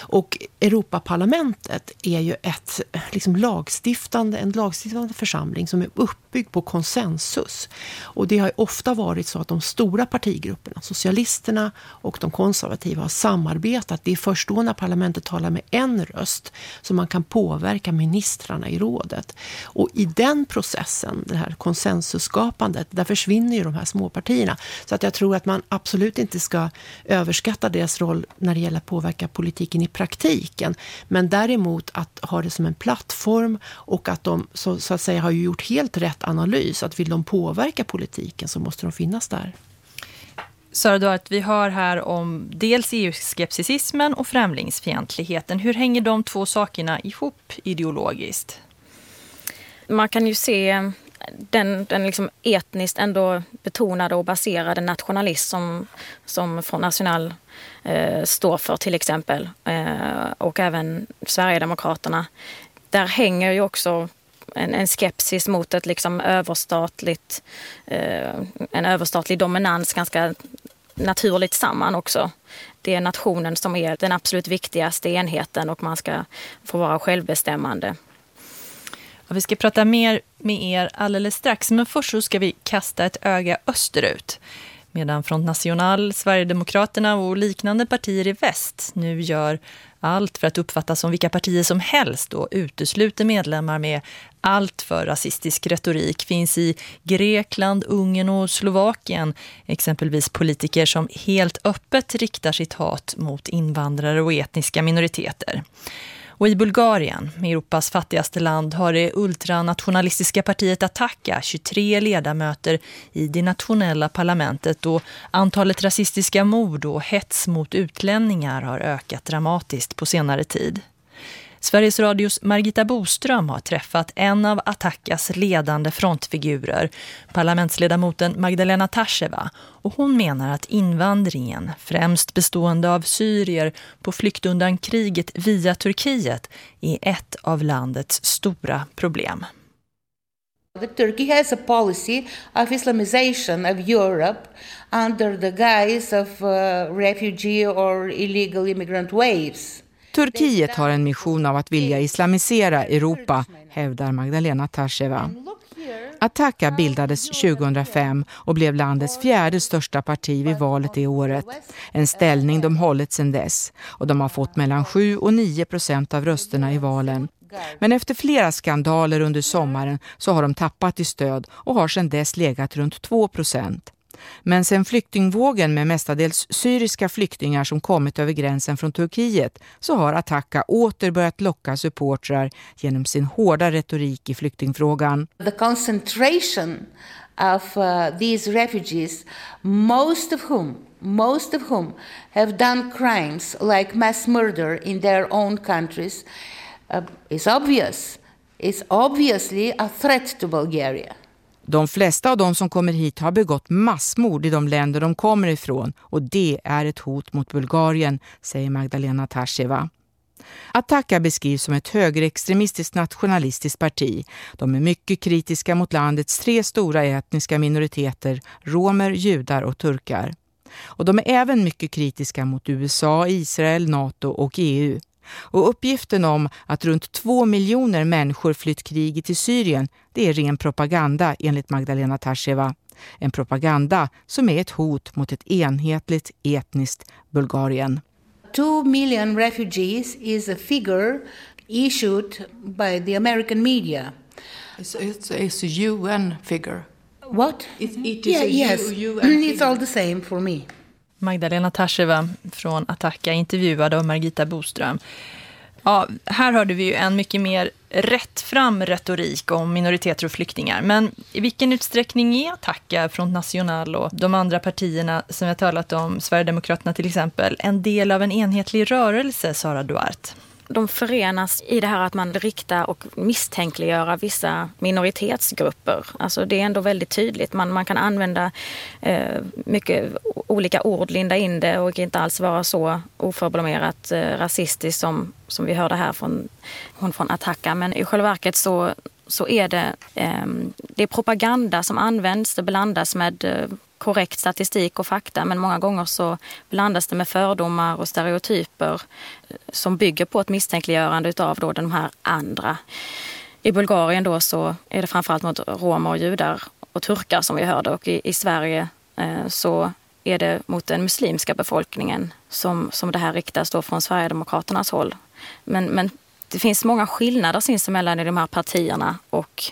Och Europaparlamentet är ju ett liksom lagstiftande, en lagstiftande församling som är uppbyggd på konsensus. Och det har ofta varit så att de stora partigrupperna, socialisterna och de konservativa har samarbetat. Det är först då när parlamentet talar med en röst som man kan påverka ministrarna i rådet. Och i den processen, det här konsensusskapandet, där försvinner ju de här småpartierna. Så att jag tror att man absolut inte ska överskatta deras roll när det gäller att påverka politiken i praktiken. Men däremot att ha det som en plattform och att de så, så att säga har gjort helt rätt analys. Att vill de påverka politiken så måste de finnas där. Sara Duart, vi hör här om dels EU-skepticismen och främlingsfientligheten. Hur hänger de två sakerna ihop ideologiskt? Man kan ju se den, den liksom etniskt ändå betonade och baserade nationalism som, som Front National eh, står för till exempel eh, och även Sverigedemokraterna. Där hänger ju också en, en skepsis mot ett liksom överstatligt, eh, en överstatlig dominans ganska naturligt samman också. Det är nationen som är den absolut viktigaste enheten och man ska få vara självbestämmande. Och vi ska prata mer med er alldeles strax, men först så ska vi kasta ett öga österut. Medan Front National, Sverigedemokraterna och liknande partier i väst nu gör allt för att uppfattas som vilka partier som helst och utesluter medlemmar med allt för rasistisk retorik finns i Grekland, Ungern och Slovakien exempelvis politiker som helt öppet riktar sitt hat mot invandrare och etniska minoriteter. Och i Bulgarien, Europas fattigaste land, har det ultranationalistiska partiet Attacka 23 ledamöter i det nationella parlamentet och antalet rasistiska mord och hets mot utlänningar har ökat dramatiskt på senare tid. Sveriges Radios Margita Boström har träffat en av Attackas ledande frontfigurer, parlamentsledamoten Magdalena Tasheva. Och hon menar att invandringen, främst bestående av syrier på flykt undan kriget via Turkiet, är ett av landets stora problem. Turkey has a policy of Islamization of Europe under the guise of uh, refugee or illegal immigrant waves. Turkiet har en mission av att vilja islamisera Europa, hävdar Magdalena Tasheva. Attacka bildades 2005 och blev landets fjärde största parti vid valet det året. En ställning de hållit sedan dess och de har fått mellan 7 och 9 procent av rösterna i valen. Men efter flera skandaler under sommaren så har de tappat i stöd och har sedan dess legat runt 2 procent. Men sen flyktingvågen med mestadels syriska flyktingar som kommit över gränsen från Turkiet så har Attacka åter börjat locka supportrar genom sin hårda retorik i flyktingfrågan. The concentration of uh, these refugees, most of whom most of whom have done crimes like mass murder in their own countries, uh, is obvious. It's obviously a threat to Bulgaria. De flesta av de som kommer hit har begått massmord i de länder de kommer ifrån och det är ett hot mot Bulgarien, säger Magdalena Tasheva. Attacka beskrivs som ett högerextremistiskt nationalistiskt parti. De är mycket kritiska mot landets tre stora etniska minoriteter, romer, judar och turkar. Och de är även mycket kritiska mot USA, Israel, NATO och EU. Och uppgiften om att runt två miljoner människor flytt kriget i Syrien, det är ren propaganda enligt Magdalena Tasheva. En propaganda som är ett hot mot ett enhetligt etniskt Bulgarien. Two million refugees is a figure issued by the American media. It's, it's, it's a UN figure. What? It, it is yeah, a yes, UN it's all the same for me. Magdalena Tasheva från Attacka intervjuad av Margita Boström. Ja, här hörde vi ju en mycket mer rättfram retorik om minoriteter och flyktingar. Men i vilken utsträckning är Attacka, Front National och de andra partierna som jag talat om, Sverigedemokraterna till exempel, en del av en enhetlig rörelse, Sara Duarte? De förenas i det här att man riktar och misstänkliggöra vissa minoritetsgrupper. Alltså det är ändå väldigt tydligt. Man, man kan använda eh, mycket olika ord, linda in det och inte alls vara så oförblommerat eh, rasistisk som, som vi hörde här från, hon från Attacka. Men i själva verket så, så är det, eh, det är propaganda som används. Det blandas med eh, korrekt statistik och fakta men många gånger så blandas det med fördomar och stereotyper eh, som bygger på ett misstänkliggörande av då de här andra. I Bulgarien då så är det framförallt mot romer och judar och turkar som vi hörde och i, i Sverige eh, så är det mot den muslimska befolkningen som, som det här riktas då från Sverigedemokraternas håll. Men, men det finns många skillnader sinsemellan i de här partierna och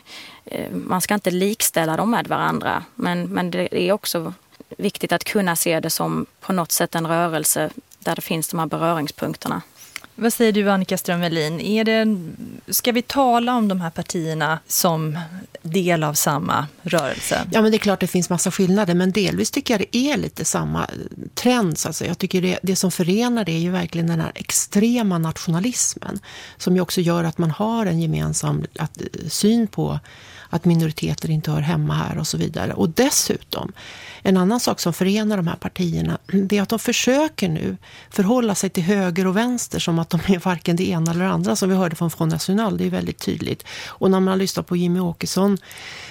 eh, man ska inte likställa dem med varandra. Men, men det är också viktigt att kunna se det som på något sätt en rörelse där det finns de här beröringspunkterna. Vad säger du Annika Strömmelin? Är det, ska vi tala om de här partierna som del av samma rörelse? Ja, men det är klart det finns massa skillnader, men delvis tycker jag det är lite samma trend. Alltså, Jag tycker det, det som förenar det är ju verkligen den här extrema nationalismen som ju också gör att man har en gemensam att, syn på att minoriteter inte hör hemma här och så vidare. Och dessutom, en annan sak som förenar de här partierna, det är att de försöker nu förhålla sig till höger och vänster som att de är varken det ena eller det andra, som vi hörde från Front National, det är väldigt tydligt. Och när man lyssnar på Jimmy Åkesson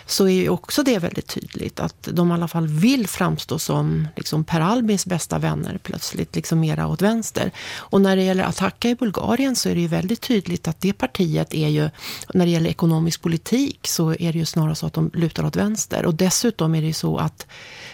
så är ju också det väldigt tydligt att de i alla fall vill framstå som liksom Per Albins bästa vänner plötsligt, liksom mera åt vänster. Och när det gäller Attacka i Bulgarien så är det ju väldigt tydligt att det partiet är ju, när det gäller ekonomisk politik så är är det ju snarare så att de lutar åt vänster. Och dessutom är det ju så att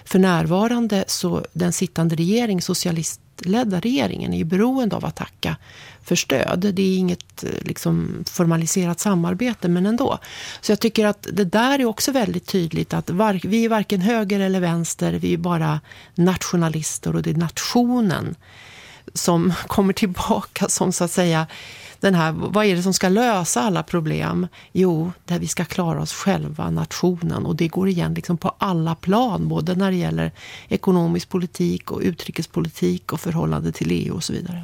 för närvarande så den sittande regering, socialistledda regeringen, är ju beroende av Attacka för stöd. Det är inget eh, liksom, formaliserat samarbete, men ändå. Så jag tycker att det där är också väldigt tydligt att var, vi är varken höger eller vänster, vi är bara nationalister och det är nationen som kommer tillbaka som så att säga den här, vad är det som ska lösa alla problem? Jo, där vi ska klara oss själva, nationen. Och det går igen liksom på alla plan, både när det gäller ekonomisk politik och utrikespolitik och förhållande till EU och så vidare.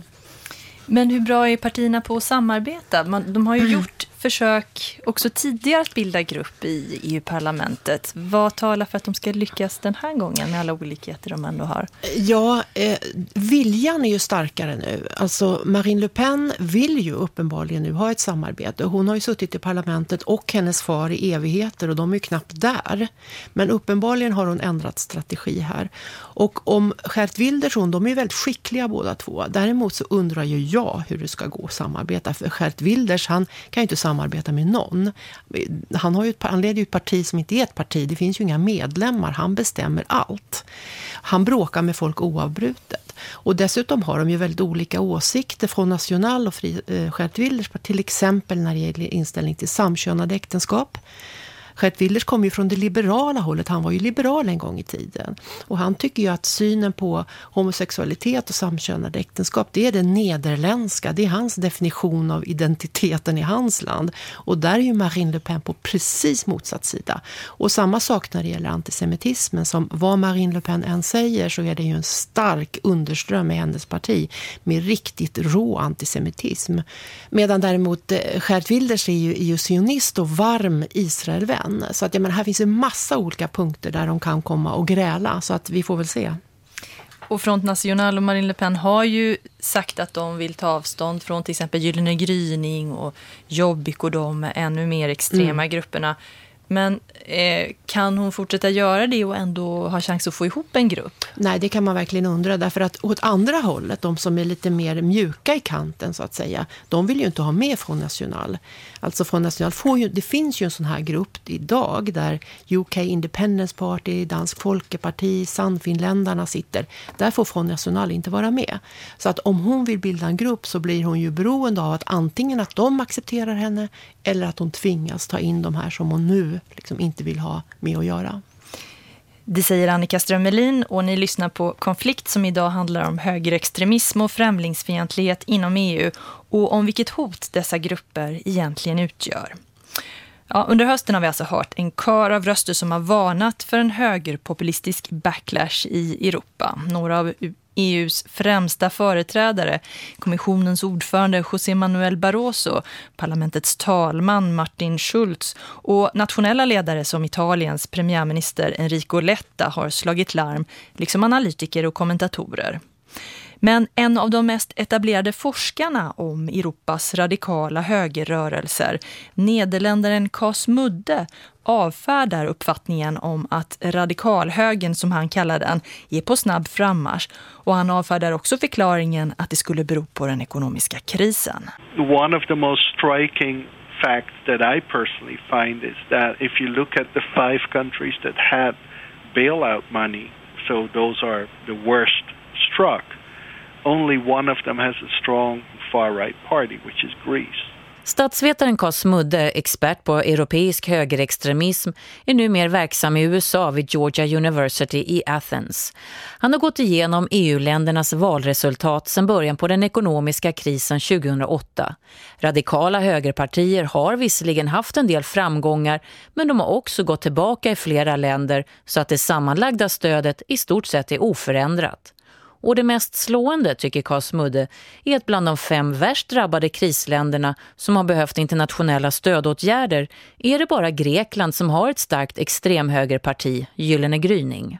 Men hur bra är partierna på att samarbeta? Man, de har ju mm. gjort försök också tidigare att bilda grupp i EU-parlamentet. Vad talar för att de ska lyckas den här gången med alla olikheter de ändå har? Ja, eh, viljan är ju starkare nu. Alltså Marine Le Pen vill ju uppenbarligen nu ha ett samarbete. Hon har ju suttit i parlamentet och hennes far i evigheter och de är ju knappt där. Men uppenbarligen har hon ändrat strategi här. Och om Gert Wilders hon, de är ju väldigt skickliga båda två. Däremot så undrar ju jag hur det ska gå att samarbeta. För Gert Wilders, han kan ju inte samarbeta med någon. Han, har ju, han leder ju ett parti som inte är ett parti. Det finns ju inga medlemmar. Han bestämmer allt. Han bråkar med folk oavbrutet. Och dessutom har de ju väldigt olika åsikter från National och Fri, eh, till exempel när det gäller inställning till samkönade äktenskap. Gert Wilders kom ju från det liberala hållet. Han var ju liberal en gång i tiden. Och han tycker ju att synen på homosexualitet och samkönade äktenskap, det är det nederländska. Det är hans definition av identiteten i hans land. Och där är ju Marine Le Pen på precis motsatt sida. Och samma sak när det gäller antisemitismen. Som vad Marine Le Pen än säger så är det ju en stark underström i hennes parti med riktigt rå antisemitism. Medan däremot eh, Geert Gert Wilders är ju, är ju sionist och varm Israelvän. Så att, jag menar, här finns en massa olika punkter där de kan komma och gräla. Så att vi får väl se. Och Front National och Marine Le Pen har ju sagt att de vill ta avstånd från till exempel Gyllene gryning och Jobbik och de ännu mer extrema mm. grupperna. Men eh, kan hon fortsätta göra det och ändå ha chans att få ihop en grupp? Nej, det kan man verkligen undra. Därför att åt andra hållet, de som är lite mer mjuka i kanten så att säga, de vill ju inte ha med Front National. Alltså från National får ju, det finns ju en sån här grupp idag där UK Independence Party, Dansk Folkeparti, Sannfinländarna sitter. Där får Front National inte vara med. Så att om hon vill bilda en grupp så blir hon ju beroende av att antingen att de accepterar henne eller att hon tvingas ta in de här som hon nu liksom inte vill ha med att göra. Det säger Annika Strömmelin och ni lyssnar på Konflikt som idag handlar om högerextremism och främlingsfientlighet inom EU och om vilket hot dessa grupper egentligen utgör. Ja, under hösten har vi alltså hört en kör av röster som har varnat för en högerpopulistisk backlash i Europa. Några av EUs främsta företrädare, kommissionens ordförande José Manuel Barroso, parlamentets talman Martin Schulz och nationella ledare som Italiens premiärminister Enrico Letta har slagit larm, liksom analytiker och kommentatorer. Men en av de mest etablerade forskarna om Europas radikala högerrörelser, nederländaren Cas Mudde, avfärdar uppfattningen om att radikalhögen, som han kallar den, är på snabb frammarsch. Och han avfärdar också förklaringen att det skulle bero på den ekonomiska krisen. One of the most striking facts that I personally find is that if you look at the five countries that had bailout money, so those are the worst struck, only one of them has a strong far-right party, which is Greece. Statsvetaren Carl Mudde, expert på europeisk högerextremism, är nu mer verksam i USA vid Georgia University i Athens. Han har gått igenom EU-ländernas valresultat sedan början på den ekonomiska krisen 2008. Radikala högerpartier har visserligen haft en del framgångar men de har också gått tillbaka i flera länder så att det sammanlagda stödet i stort sett är oförändrat. Och det mest slående, tycker Cas Mudde, är att bland de fem värst drabbade krisländerna som har behövt internationella stödåtgärder är det bara Grekland som har ett starkt extremhögerparti, Gyllene gryning.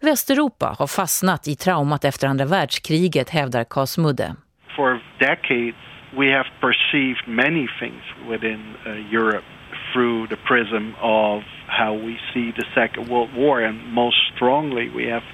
Västeuropa har fastnat i traumat efter andra världskriget, hävdar Cas Mudde. For decades we have perceived many things within uh, Europe through the prism of how we see the Second World War and most strongly we have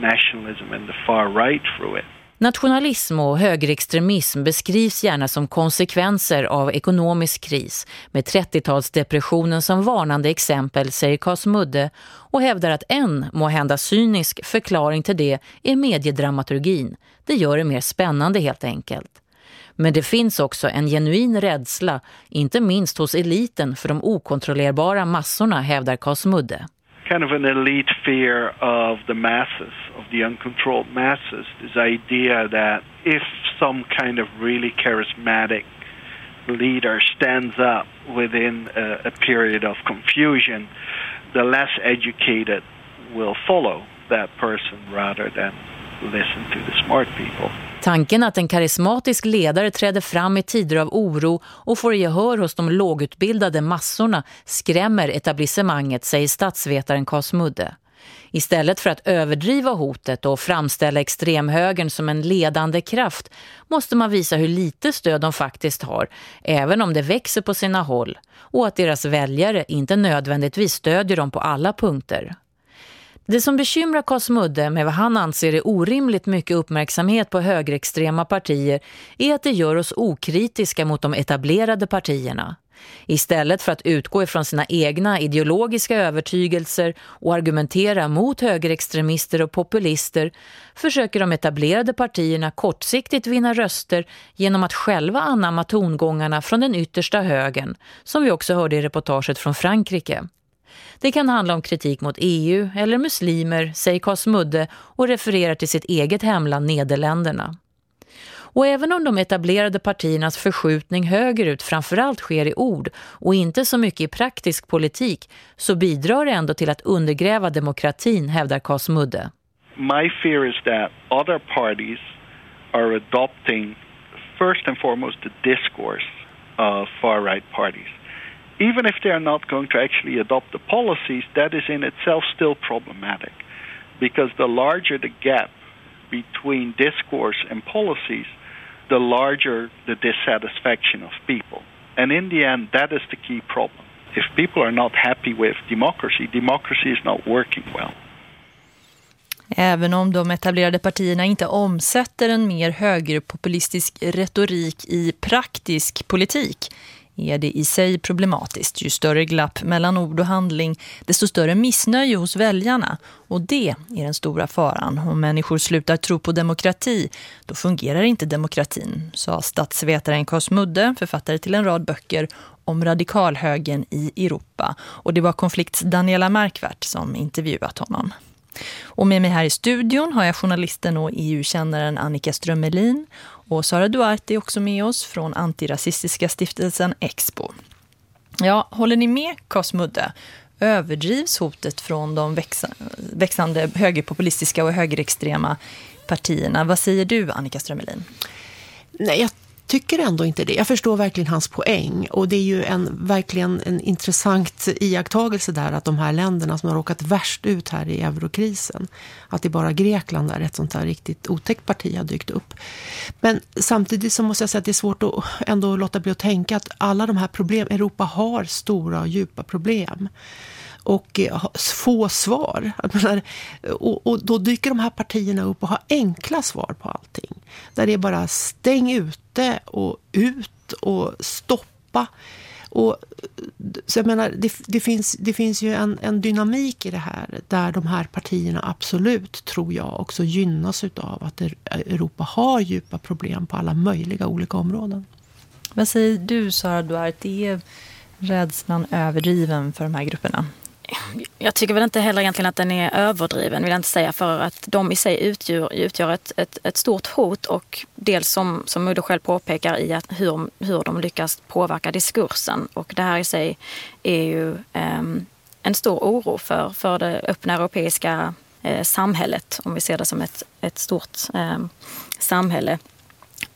nationalism and the far right through it. Nationalism och högerextremism beskrivs gärna som konsekvenser av ekonomisk kris med 30-talsdepressionen som varnande exempel, säger Kas Mudde och hävdar att en må hända cynisk förklaring till det är mediedramaturgin. Det gör det mer spännande helt enkelt. Men det finns också en genuin rädsla, inte minst hos eliten för de okontrollerbara massorna, hävdar Kas Mudde. Kind of an elite fear of the masses, of the uncontrolled masses. This idea that if some kind of really charismatic leader stands up within a, a period of confusion, the less educated will follow that person rather than listen to the smart people. Tanken att en karismatisk ledare träder fram i tider av oro och får gehör hos de lågutbildade massorna skrämmer etablissemanget, säger statsvetaren Cas Mudde. Istället för att överdriva hotet och framställa extremhögern som en ledande kraft måste man visa hur lite stöd de faktiskt har, även om det växer på sina håll, och att deras väljare inte nödvändigtvis stödjer dem på alla punkter. Det som bekymrar Cosmudde med vad han anser är orimligt mycket uppmärksamhet på högerextrema partier är att det gör oss okritiska mot de etablerade partierna. Istället för att utgå ifrån sina egna ideologiska övertygelser och argumentera mot högerextremister och populister försöker de etablerade partierna kortsiktigt vinna röster genom att själva anamma tongångarna från den yttersta högen, som vi också hörde i reportaget från Frankrike. Det kan handla om kritik mot EU eller muslimer, säger Cosmudde och refererar till sitt eget hemland Nederländerna. Och även om de etablerade partiernas förskjutning högerut framförallt sker i ord och inte så mycket i praktisk politik så bidrar det ändå till att undergräva demokratin, hävdar Cosmudde. My fear is that other parties are adopting first and foremost the discourse of far-right parties. Even if they are not going to actually adopt the policies, that is in itself still problematic. Because the larger the gap between discourse and policies, the larger the dissatisfaction of people. And in the end, that is the key problem. If people are not happy with democracy, democracy is not working well. Även om de etablerade partierna inte omsätter en mer högerpopulistisk retorik i praktisk politik är det i sig problematiskt. Ju större glapp mellan ord och handling, desto större missnöje hos väljarna. Och det är den stora faran. Om människor slutar tro på demokrati, då fungerar inte demokratin, sa statsvetaren Cosmudde, författare till en rad böcker om radikalhögen i Europa. Och det var konflikts Daniela Markvart som intervjuat honom. Och med mig här i studion har jag journalisten och EU-kännaren Annika Strömmelin och Sara Duarte är också med oss från antirasistiska stiftelsen Expo. Ja, håller ni med Cosmudde? Överdrivs hotet från de växande högerpopulistiska och högerextrema partierna? Vad säger du Annika Strömmelin? Nej, jag tycker ändå inte det. Jag förstår verkligen hans poäng och det är ju en, verkligen en intressant iakttagelse där att de här länderna som har råkat värst ut här i eurokrisen, att det är bara Grekland där ett sånt här riktigt otäckt parti har dykt upp. Men samtidigt så måste jag säga att det är svårt att ändå låta bli att tänka att alla de här problem, Europa har stora och djupa problem och eh, få svar. Menar, eh, och, och, då dyker de här partierna upp och har enkla svar på allting. Där det är bara stäng ute och ut och stoppa. Och, eh, så jag menar, det, det, finns, det finns ju en, en dynamik i det här där de här partierna absolut, tror jag, också gynnas av att Europa har djupa problem på alla möjliga olika områden. Vad säger du, Sara Duarte? Är rädslan överdriven för de här grupperna? Jag tycker väl inte heller egentligen att den är överdriven, vill jag inte säga, för att de i sig utgör, utgör ett, ett, ett stort hot och dels som, som Mudde själv påpekar i att hur, hur de lyckas påverka diskursen. Och det här i sig är ju eh, en stor oro för, för det öppna europeiska eh, samhället, om vi ser det som ett, ett stort eh, samhälle.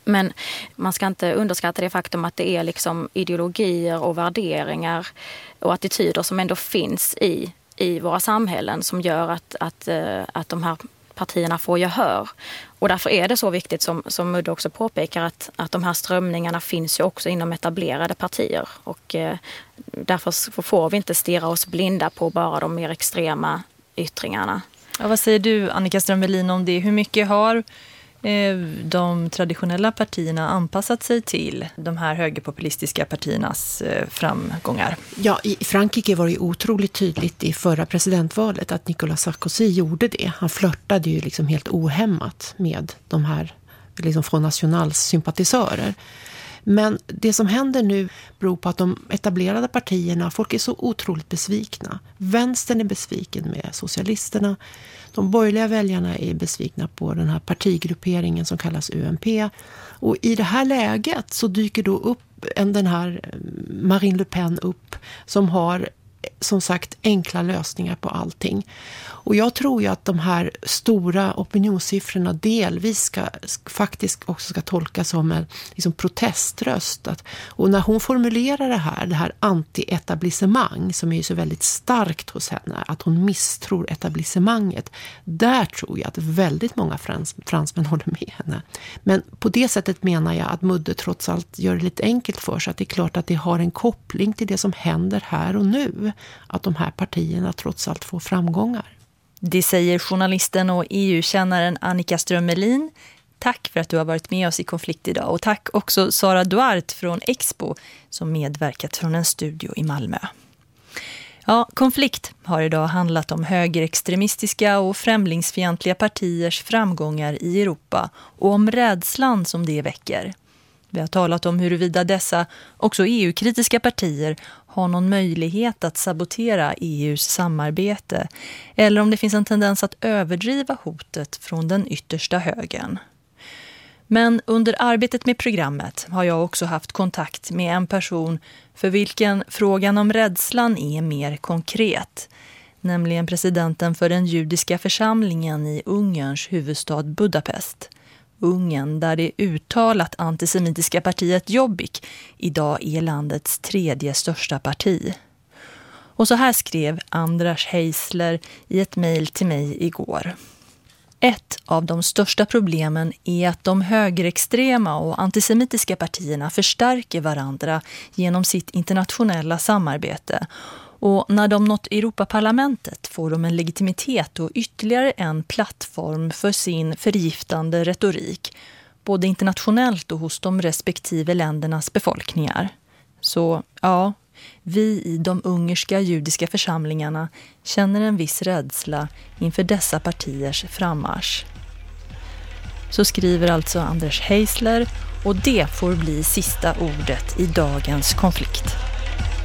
Men man ska inte underskatta det faktum att det är liksom ideologier och värderingar och attityder som ändå finns i, i våra samhällen som gör att, att, eh, att de här partierna får gehör. Och därför är det så viktigt som, som Mudde också påpekar att, att de här strömningarna finns ju också inom etablerade partier. Och eh, därför får vi inte stirra oss blinda på bara de mer extrema yttringarna. Ja, vad säger du Annika Strömmelin om det? Hur mycket har Eh, de traditionella partierna anpassat sig till de här högerpopulistiska partiernas eh, framgångar? Ja, i Frankrike var det otroligt tydligt i förra presidentvalet att Nicolas Sarkozy gjorde det. Han flörtade ju liksom helt ohämmat med de här liksom Front Nationals sympatisörer. Men det som händer nu beror på att de etablerade partierna, folk är så otroligt besvikna. Vänstern är besviken med socialisterna. De borgerliga väljarna är besvikna på den här partigrupperingen som kallas UMP. Och i det här läget så dyker då upp en, den här eh, Marine Le Pen upp som har eh, som sagt enkla lösningar på allting. Och jag tror ju att de här stora opinionssiffrorna delvis ska, faktiskt också ska tolkas som en liksom proteströst. Att, och när hon formulerar det här, det här anti-etablissemang som är ju så väldigt starkt hos henne, att hon misstror etablissemanget, där tror jag att väldigt många frans, fransmän håller med henne. Men på det sättet menar jag att Mudde trots allt gör det lite enkelt för sig, att det är klart att det har en koppling till det som händer här och nu, att de här partierna trots allt får framgångar. Det säger journalisten och EU-kännaren Annika Strömmelin. Tack för att du har varit med oss i konflikt idag. Och tack också Sara Duart från Expo som medverkat från en studio i Malmö. Ja, konflikt har idag handlat om högerextremistiska och främlingsfientliga partiers framgångar i Europa och om rädslan som det väcker. Vi har talat om huruvida dessa, också EU-kritiska partier, har någon möjlighet att sabotera EUs samarbete eller om det finns en tendens att överdriva hotet från den yttersta högen. Men under arbetet med programmet har jag också haft kontakt med en person för vilken frågan om rädslan är mer konkret. Nämligen presidenten för den judiska församlingen i Ungerns huvudstad Budapest. Ungern där det uttalat antisemitiska partiet Jobbik idag är landets tredje största parti. Och så här skrev Andras Heisler i ett mejl till mig igår. Ett av de största problemen är att de högerextrema och antisemitiska partierna förstärker varandra genom sitt internationella samarbete och när de nått Europaparlamentet får de en legitimitet och ytterligare en plattform för sin förgiftande retorik, både internationellt och hos de respektive ländernas befolkningar. Så ja, vi i de ungerska judiska församlingarna känner en viss rädsla inför dessa partiers frammarsch. Så skriver alltså Anders Heisler och det får bli sista ordet i dagens konflikt.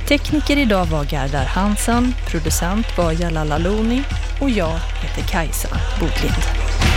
Tekniker idag var Gardar Hansen, producent var Jalal Aloni och jag heter Kajsa Boglind.